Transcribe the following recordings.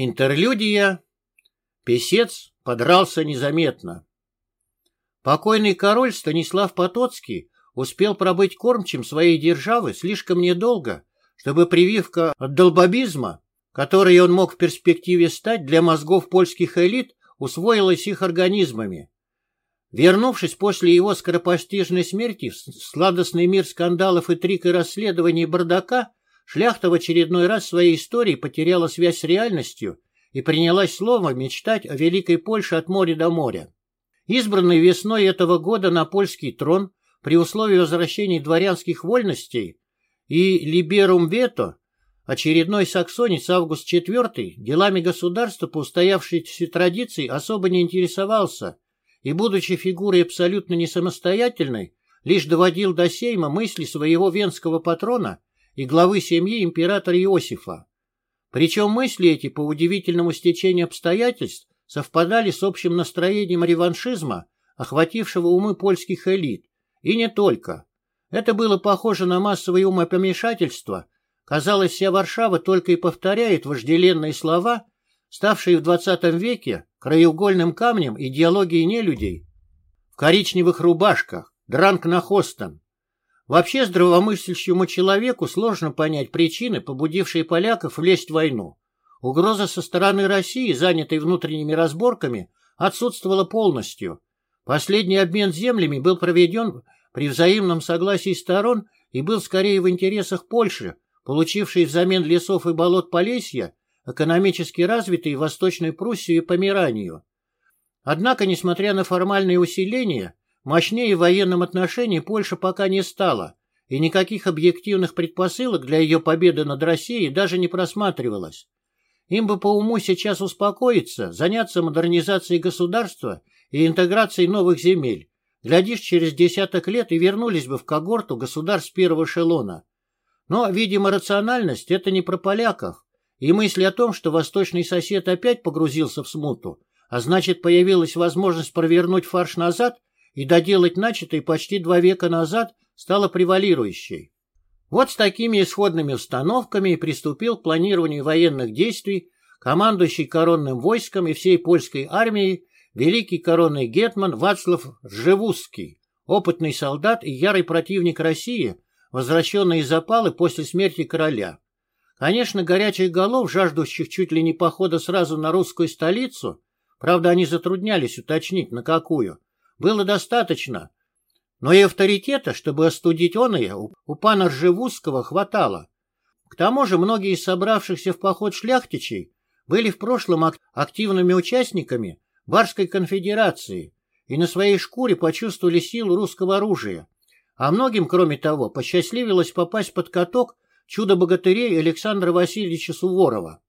Интерлюдия. Песец подрался незаметно. Покойный король Станислав Потоцкий успел пробыть кормчим своей державы слишком недолго, чтобы прививка от долбобизма, которой он мог в перспективе стать для мозгов польских элит, усвоилась их организмами. Вернувшись после его скоропостижной смерти в сладостный мир скандалов и трик и расследований бардака, Шляхта в очередной раз своей истории потеряла связь с реальностью и принялась словом мечтать о Великой Польше от моря до моря. Избранный весной этого года на польский трон при условии возвращения дворянских вольностей и либерум вето очередной саксонец Август IV делами государства по устоявшейся традиции особо не интересовался и, будучи фигурой абсолютно не самостоятельной, лишь доводил до сейма мысли своего венского патрона и главы семьи императора Иосифа. Причем мысли эти, по удивительному стечению обстоятельств, совпадали с общим настроением реваншизма, охватившего умы польских элит, и не только. Это было похоже на массовое умопомешательство. Казалось, вся Варшава только и повторяет вожделенные слова, ставшие в XX веке краеугольным камнем идеологии нелюдей. В коричневых рубашках, дранк на хостом, Вообще здравомыслящему человеку сложно понять причины, побудившие поляков влезть в войну. Угроза со стороны России, занятой внутренними разборками, отсутствовала полностью. Последний обмен землями был проведен при взаимном согласии сторон и был скорее в интересах Польши, получившей взамен лесов и болот Полесья экономически развитые Восточной Пруссию и Померанию. Однако, несмотря на формальные усиления, Мощнее в военном отношении Польша пока не стала, и никаких объективных предпосылок для ее победы над Россией даже не просматривалось. Им бы по уму сейчас успокоиться, заняться модернизацией государства и интеграцией новых земель. Глядишь, через десяток лет и вернулись бы в когорту государств первого эшелона. Но, видимо, рациональность – это не про поляков. И мысли о том, что восточный сосед опять погрузился в смуту, а значит, появилась возможность провернуть фарш назад, и доделать начатое почти два века назад стало превалирующей. Вот с такими исходными установками и приступил к планированию военных действий командующий коронным войском и всей польской армией великий коронный гетман Вацлав Ржевузский, опытный солдат и ярый противник России, возвращенный из запалы после смерти короля. Конечно, горячих голов, жаждущих чуть ли не похода сразу на русскую столицу, правда, они затруднялись уточнить, на какую, было достаточно, но и авторитета, чтобы остудить он ее, у пана Ржевузского хватало. К тому же многие из собравшихся в поход шляхтичей были в прошлом активными участниками Барской конфедерации и на своей шкуре почувствовали силу русского оружия, а многим, кроме того, посчастливилось попасть под каток чудо-богатырей Александра Васильевича Суворова.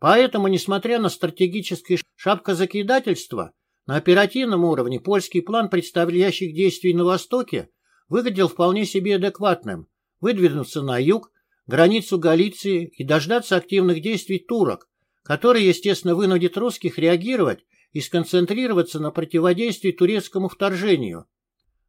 Поэтому, несмотря на стратегическое шапкозакидательство, на оперативном уровне польский план предстоящих действий на Востоке выглядел вполне себе адекватным. Выдвинуться на юг, границу Галиции и дождаться активных действий турок, которые, естественно, вынудят русских реагировать и сконцентрироваться на противодействии турецкому вторжению.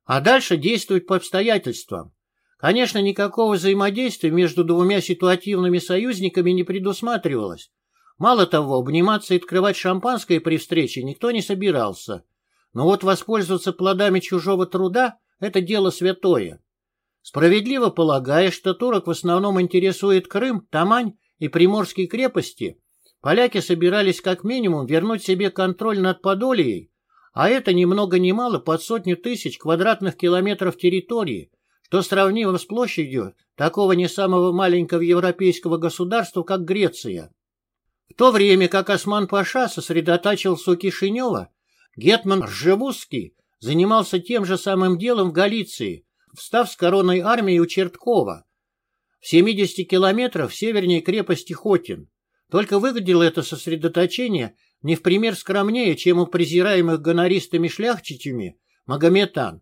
А дальше действовать по обстоятельствам. Конечно, никакого взаимодействия между двумя ситуативными союзниками не предусматривалось, Мало того, обниматься и открывать шампанское при встрече никто не собирался. Но вот воспользоваться плодами чужого труда – это дело святое. Справедливо полагая, что турок в основном интересует Крым, Тамань и Приморские крепости, поляки собирались как минимум вернуть себе контроль над Подолией, а это ни много ни мало под сотню тысяч квадратных километров территории, что сравнимо с площадью такого не самого маленького европейского государства, как Греция. В то время как Осман-Паша сосредотачивался у Кишинева, Гетман Ржевузский занимался тем же самым делом в Галиции, встав с короной армии у Черткова, в 70 километров севернее крепости Хотин. Только выглядело это сосредоточение не в пример скромнее, чем у презираемых гонористами шляхчичами Магометан,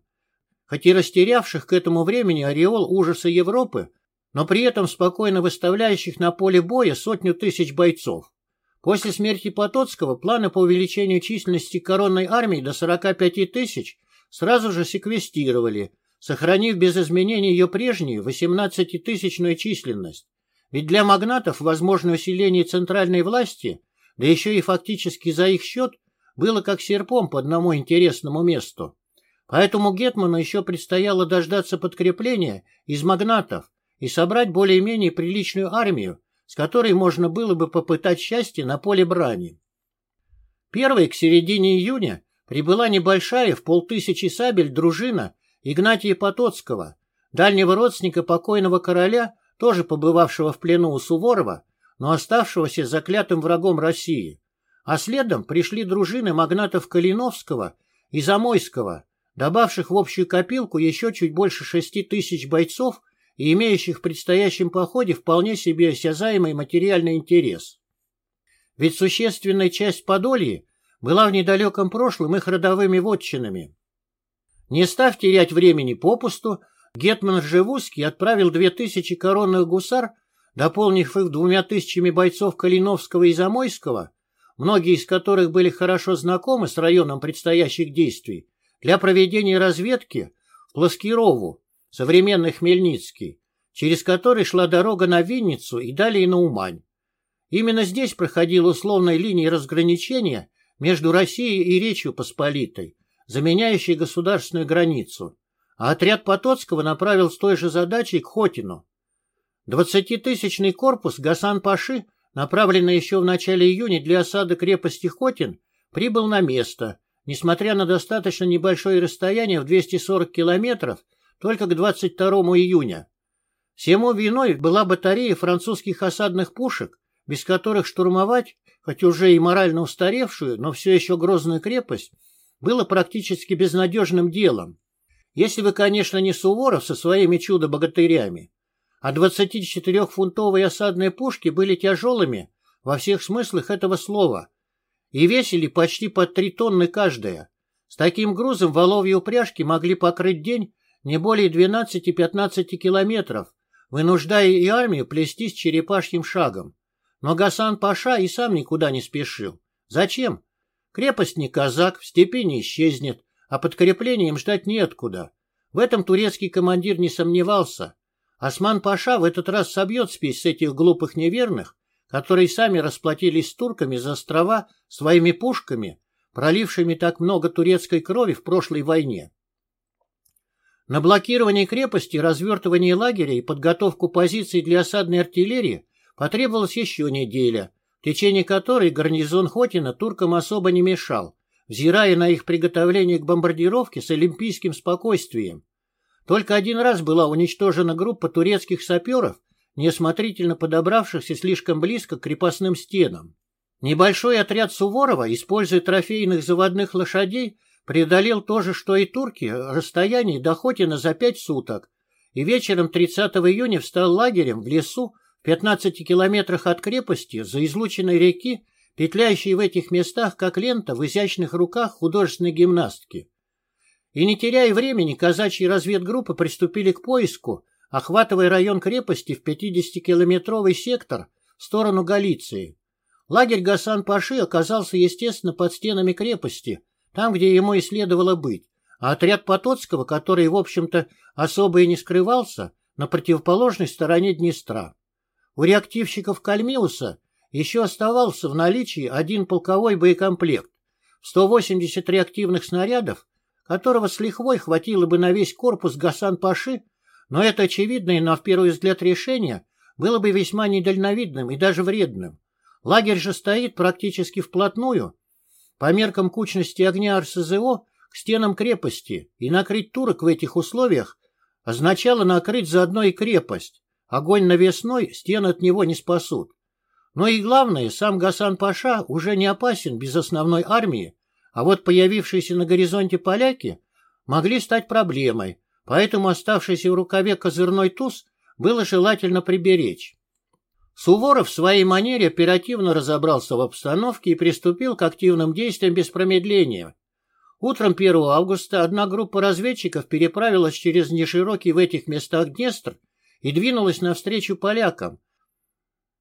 хоть и растерявших к этому времени ореол ужаса Европы, но при этом спокойно выставляющих на поле боя сотню тысяч бойцов. После смерти Потоцкого планы по увеличению численности коронной армии до 45 тысяч сразу же секвестировали, сохранив без изменений ее прежнюю 18-тысячную численность. Ведь для магнатов возможное усиление центральной власти да еще и фактически за их счет, было как серпом по одному интересному месту. Поэтому Гетману еще предстояло дождаться подкрепления из магнатов и собрать более-менее приличную армию, с которой можно было бы попытать счастье на поле брани. Первой к середине июня прибыла небольшая в полтысячи сабель дружина Игнатия Потоцкого, дальнего родственника покойного короля, тоже побывавшего в плену у Суворова, но оставшегося заклятым врагом России. А следом пришли дружины магнатов Калиновского и Замойского, добавших в общую копилку еще чуть больше шести тысяч бойцов и имеющих в предстоящем походе вполне себе осязаемый материальный интерес. Ведь существенная часть Подолья была в недалеком прошлом их родовыми вотчинами. Не став терять времени попусту, Гетман Ржевузский отправил две тысячи коронных гусар, дополнив их двумя тысячами бойцов Калиновского и Замойского, многие из которых были хорошо знакомы с районом предстоящих действий, для проведения разведки в Плоскирову, современный Хмельницкий, через который шла дорога на Винницу и далее на Умань. Именно здесь проходила условная линия разграничения между Россией и Речью Посполитой, заменяющей государственную границу, а отряд Потоцкого направил с той же задачей к Хотину. Двадцатитысячный корпус Гасан-Паши, направленный еще в начале июня для осады крепости Хотин, прибыл на место несмотря на достаточно небольшое расстояние в 240 километров, только к 22 июня. Всему виной была батарея французских осадных пушек, без которых штурмовать, хоть уже и морально устаревшую, но все еще грозную крепость, было практически безнадежным делом. Если вы, конечно, не Суворов со своими чудо-богатырями. А 24-фунтовые осадные пушки были тяжелыми во всех смыслах этого слова – и весили почти по три тонны каждая. С таким грузом воловьи упряжки могли покрыть день не более 12-15 километров, вынуждая и армию плестись черепашьим шагом. Но Гасан Паша и сам никуда не спешил. Зачем? Крепость не казак, в степи не исчезнет, а подкреплением ждать неоткуда. В этом турецкий командир не сомневался. Осман Паша в этот раз собьет спесь с этих глупых неверных которые сами расплатились с турками за острова своими пушками, пролившими так много турецкой крови в прошлой войне. На блокирование крепости, развертывание лагеря и подготовку позиций для осадной артиллерии потребовалась еще неделя, в течение которой гарнизон Хотина туркам особо не мешал, взирая на их приготовление к бомбардировке с олимпийским спокойствием. Только один раз была уничтожена группа турецких саперов, неосмотрительно подобравшихся слишком близко к крепостным стенам. Небольшой отряд Суворова, используя трофейных заводных лошадей, преодолел то же, что и турки, расстояние до Хотина за пять суток, и вечером 30 июня встал лагерем в лесу в 15 километрах от крепости за излученной реки, петляющей в этих местах, как лента в изящных руках художественной гимнастки. И не теряя времени, казачьи разведгруппы приступили к поиску охватывая район крепости в 50-километровый сектор в сторону Галиции. Лагерь Гасан-Паши оказался, естественно, под стенами крепости, там, где ему и следовало быть, а отряд Потоцкого, который, в общем-то, особо и не скрывался, на противоположной стороне Днестра. У реактивщиков Кальмиуса еще оставался в наличии один полковой боекомплект, 180 реактивных снарядов, которого с лихвой хватило бы на весь корпус Гасан-Паши но это очевидное, но в первый взгляд решение было бы весьма недальновидным и даже вредным. Лагерь же стоит практически вплотную, по меркам кучности огня РСЗО, к стенам крепости, и накрыть турок в этих условиях означало накрыть заодно и крепость. Огонь навесной, стены от него не спасут. Но и главное, сам Гасан-Паша уже не опасен без основной армии, а вот появившиеся на горизонте поляки могли стать проблемой, поэтому оставшийся в рукаве козырной туз было желательно приберечь. Суворов в своей манере оперативно разобрался в обстановке и приступил к активным действиям без промедления. Утром 1 августа одна группа разведчиков переправилась через неширокий в этих местах Днестр и двинулась навстречу полякам.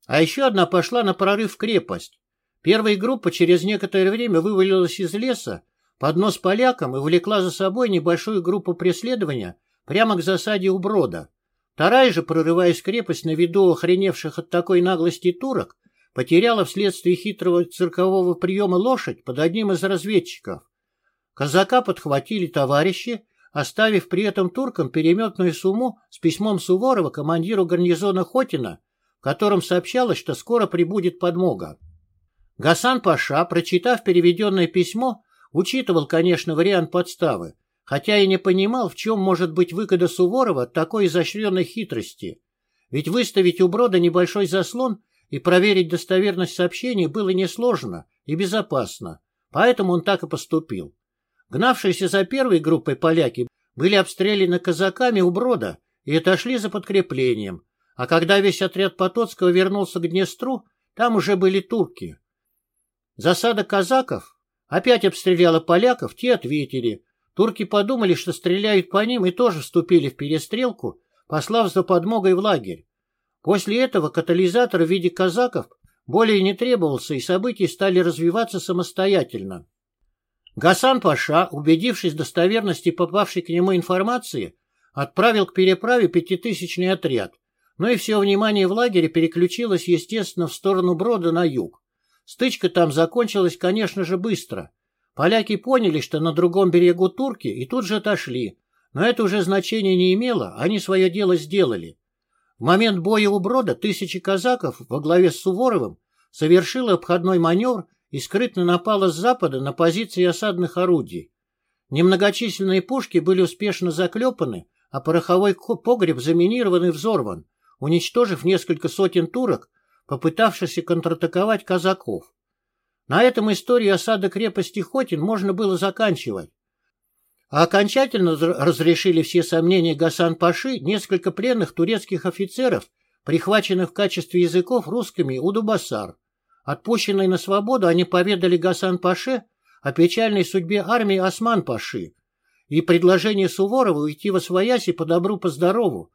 А еще одна пошла на прорыв в крепость. Первая группа через некоторое время вывалилась из леса, под нос полякам и влекла за собой небольшую группу преследования прямо к засаде у брода. Вторая же, прорываясь в крепость на виду охреневших от такой наглости турок, потеряла вследствие хитрого циркового приема лошадь под одним из разведчиков. Казака подхватили товарищи, оставив при этом туркам переметную сумму с письмом Суворова командиру гарнизона Хотина, в котором сообщалось, что скоро прибудет подмога. Гасан Паша, прочитав переведенное письмо, учитывал, конечно, вариант подставы, хотя и не понимал, в чем может быть выгода Суворова такой изощренной хитрости. Ведь выставить у брода небольшой заслон и проверить достоверность сообщений было несложно и безопасно, поэтому он так и поступил. Гнавшиеся за первой группой поляки были обстреляны казаками у брода и отошли за подкреплением, а когда весь отряд Потоцкого вернулся к Днестру, там уже были турки. Засада казаков опять обстреляла поляков, те ответили. Турки подумали, что стреляют по ним и тоже вступили в перестрелку, послав за подмогой в лагерь. После этого катализатор в виде казаков более не требовался, и события стали развиваться самостоятельно. Гасан Паша, убедившись в достоверности попавшей к нему информации, отправил к переправе пятитысячный отряд, но и все внимание в лагере переключилось, естественно, в сторону Брода на юг. Стычка там закончилась, конечно же, быстро. Поляки поняли, что на другом берегу турки, и тут же отошли, но это уже значения не имело, они свое дело сделали. В момент боя у Брода тысячи казаков во главе с Суворовым совершила обходной маневр и скрытно напала с запада на позиции осадных орудий. Немногочисленные пушки были успешно заклепаны, а пороховой погреб заминирован и взорван, уничтожив несколько сотен турок, попытавшихся контратаковать казаков. На этом историю осады крепости Хотин можно было заканчивать. А окончательно разрешили все сомнения Гасан-Паши несколько пленных турецких офицеров, прихваченных в качестве языков русскими у Дубасар. Отпущенные на свободу, они поведали Гасан-Паше о печальной судьбе армии Осман-Паши и предложение Суворова уйти во свояси по добру, по здорову,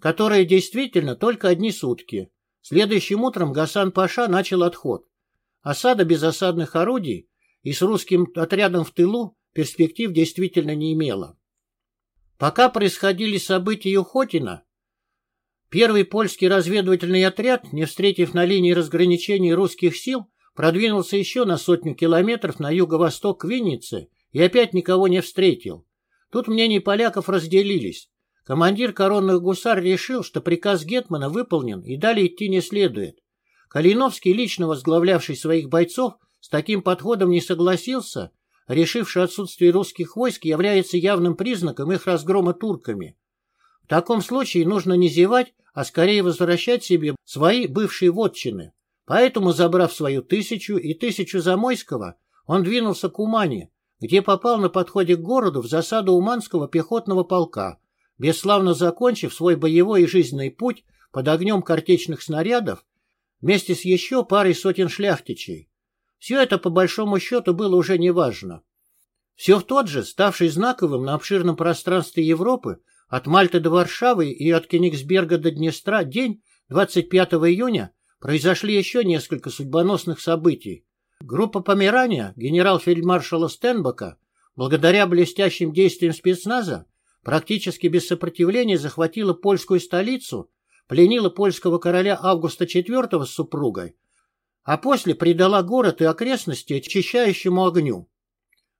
которое действительно только одни сутки. Следующим утром Гасан-Паша начал отход. Осада без осадных орудий и с русским отрядом в тылу перспектив действительно не имела. Пока происходили события Юхотина, Первый польский разведывательный отряд, не встретив на линии разграничений русских сил, продвинулся еще на сотню километров на юго-восток к Виннице и опять никого не встретил. Тут мнения поляков разделились. Командир коронных гусар решил, что приказ Гетмана выполнен и далее идти не следует. Калиновский, лично возглавлявший своих бойцов, с таким подходом не согласился, решив, что отсутствие русских войск является явным признаком их разгрома турками. В таком случае нужно не зевать, а скорее возвращать себе свои бывшие вотчины. Поэтому, забрав свою тысячу и тысячу Замойского, он двинулся к Умане, где попал на подходе к городу в засаду Уманского пехотного полка, бесславно закончив свой боевой и жизненный путь под огнем картечных снарядов вместе с еще парой сотен шляхтичей. Все это, по большому счету, было уже неважно. Все в тот же, ставший знаковым на обширном пространстве Европы, от Мальты до Варшавы и от Кенигсберга до Днестра день 25 июня произошли еще несколько судьбоносных событий. Группа Померания генерал-фельдмаршала Стенбока, благодаря блестящим действиям спецназа, практически без сопротивления захватила польскую столицу, пленила польского короля Августа IV с супругой, а после предала город и окрестности очищающему огню.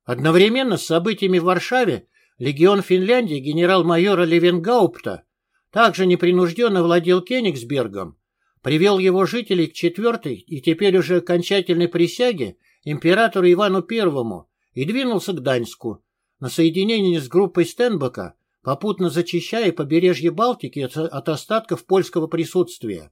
Одновременно с событиями в Варшаве Легион Финляндии генерал-майора Левенгаупта также непринужденно владел Кенигсбергом, привел его жителей к четвертой и теперь уже окончательной присяге императору Ивану I и двинулся к Даньску на соединение с группой Стенбока, попутно зачищая побережье Балтики от остатков польского присутствия.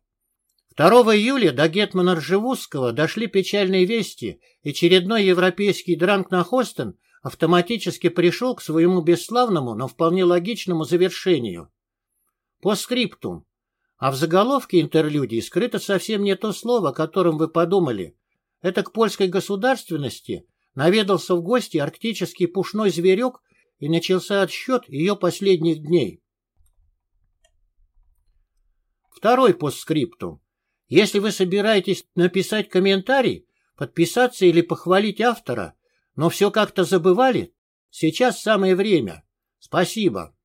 2 июля до Гетмана Ржевузского дошли печальные вести, и очередной европейский дранг на Хостен автоматически пришел к своему бесславному, но вполне логичному завершению. По скриптум. А в заголовке интерлюдии скрыто совсем не то слово, о котором вы подумали. Это к польской государственности наведался в гости арктический пушной зверек и начался отсчет ее последних дней. Второй постскриптум. Если вы собираетесь написать комментарий, подписаться или похвалить автора, но все как-то забывали. Сейчас самое время. Спасибо.